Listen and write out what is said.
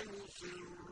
الْمَنْصُورُ